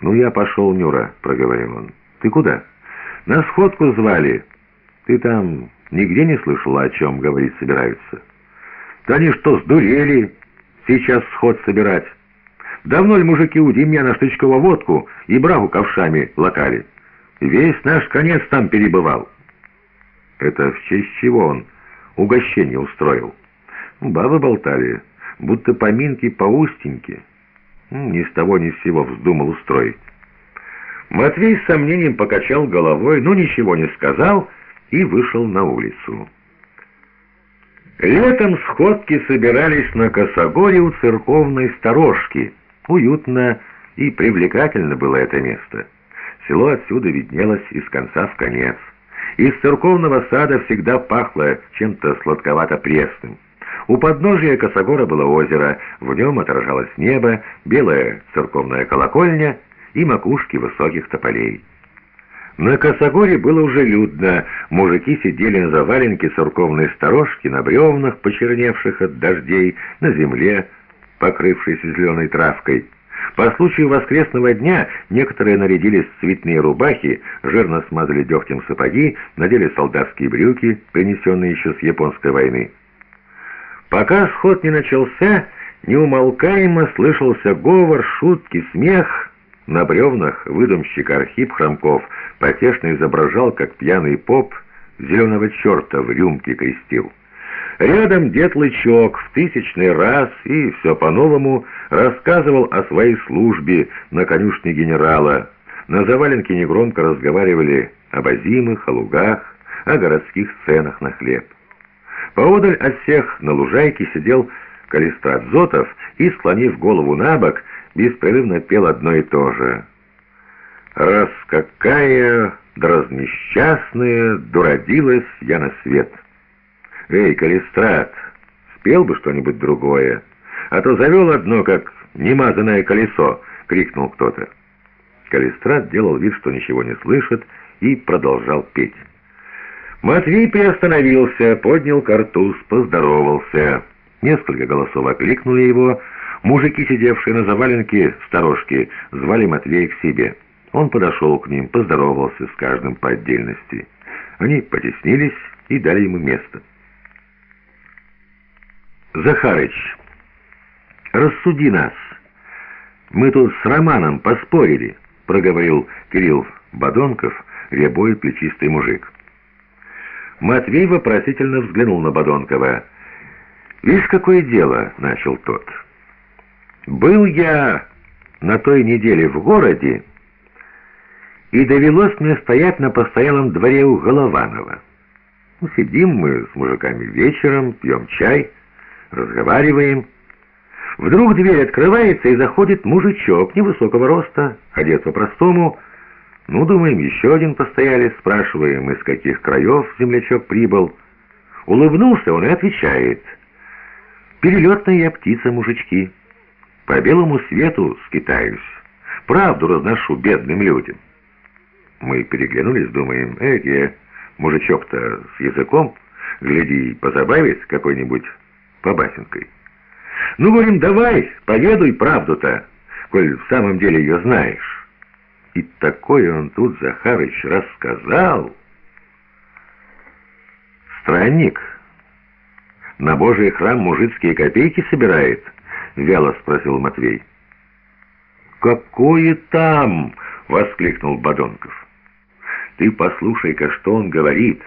«Ну, я пошел, Нюра», — проговорил он. «Ты куда?» «На сходку звали. Ты там нигде не слышала, о чем говорить собираются?» «Да они что, сдурели? Сейчас сход собирать. Давно ли мужики у меня на Штычкова водку и брагу ковшами локали? Весь наш конец там перебывал». «Это в честь чего он угощение устроил?» Бабы болтали, будто поминки по устеньке. Ни с того ни с сего вздумал устроить. Матвей с сомнением покачал головой, но ничего не сказал и вышел на улицу. Летом сходки собирались на Косогоре у церковной сторожки. Уютно и привлекательно было это место. Село отсюда виднелось из конца в конец. Из церковного сада всегда пахло чем-то сладковато-пресным. У подножия Косогора было озеро, в нем отражалось небо, белая церковная колокольня и макушки высоких тополей. На Косогоре было уже людно, мужики сидели на заваленке церковной сторожки, на бревнах, почерневших от дождей, на земле, покрывшейся зеленой травкой. По случаю воскресного дня некоторые нарядились в цветные рубахи, жирно смазали дегтем сапоги, надели солдатские брюки, принесенные еще с японской войны. Пока сход не начался, неумолкаемо слышался говор, шутки, смех. На бревнах выдумщик Архип Хромков потешно изображал, как пьяный поп зеленого черта в рюмке крестил. Рядом дед Лычок в тысячный раз и все по-новому рассказывал о своей службе на конюшне генерала. На заваленке негромко разговаривали об озимых, о лугах, о городских ценах на хлеб. Поодаль от всех на лужайке сидел Калистрат Зотов и, склонив голову на бок, беспрерывно пел одно и то же. «Раз какая дразнесчастная дуродилась я на свет!» «Эй, Калистрат, спел бы что-нибудь другое, а то завел одно, как немазанное колесо!» — крикнул кто-то. Калистрат делал вид, что ничего не слышит, и продолжал петь. Матвей приостановился, поднял картуз, поздоровался. Несколько голосов окликнули его. Мужики, сидевшие на заваленке сторожки, звали Матвея к себе. Он подошел к ним, поздоровался с каждым по отдельности. Они потеснились и дали ему место. «Захарыч, рассуди нас. Мы тут с Романом поспорили», — проговорил Кирилл Бадонков, рябой плечистый мужик. Матвей вопросительно взглянул на Бадонкова. «Видишь, какое дело?» — начал тот. «Был я на той неделе в городе, и довелось мне стоять на постоялом дворе у Голованова. Ну, сидим мы с мужиками вечером, пьем чай, разговариваем. Вдруг дверь открывается, и заходит мужичок невысокого роста, одет по-простому, ну, думаем, еще один постоялец, спрашиваем, из каких краев землячок прибыл. Улыбнулся он и отвечает. Перелетная я птица, мужички. По белому свету скитаюсь. Правду разношу бедным людям. Мы переглянулись, думаем, эти, мужичок-то с языком, гляди, позабавить какой-нибудь побасенкой. Ну, говорим, давай, поведуй правду-то, коль в самом деле ее знаешь. И такое он тут, Захарыч, рассказал. Странник, на Божий храм мужицкие копейки собирает? Вяло спросил Матвей. «Какое там?» — воскликнул Бадонков. «Ты послушай-ка, что он говорит,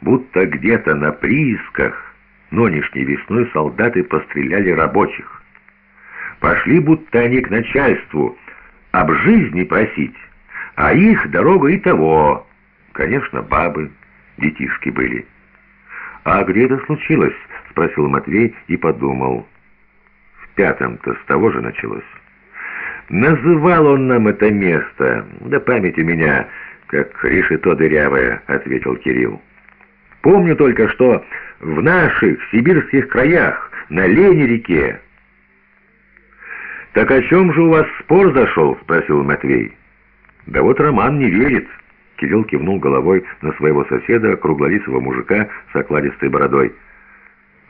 будто где-то на приисках нынешней весной солдаты постреляли рабочих. Пошли будто они к начальству об жизни просить» а их дорога и того. Конечно, бабы, детишки были. «А где это случилось?» — спросил Матвей и подумал. В пятом-то с того же началось. «Называл он нам это место, да память у меня, как решето дырявое», — ответил Кирилл. «Помню только, что в наших сибирских краях, на Лени-реке». «Так о чем же у вас спор зашел?» — спросил Матвей. «Да вот Роман не верит!» Кирилл кивнул головой на своего соседа, круглолицего мужика с окладистой бородой.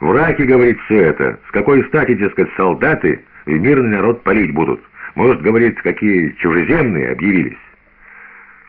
«Враки, — говорит, — все это. С какой стати, дескать, солдаты в мирный народ палить будут? Может, говорит, какие чужеземные объявились.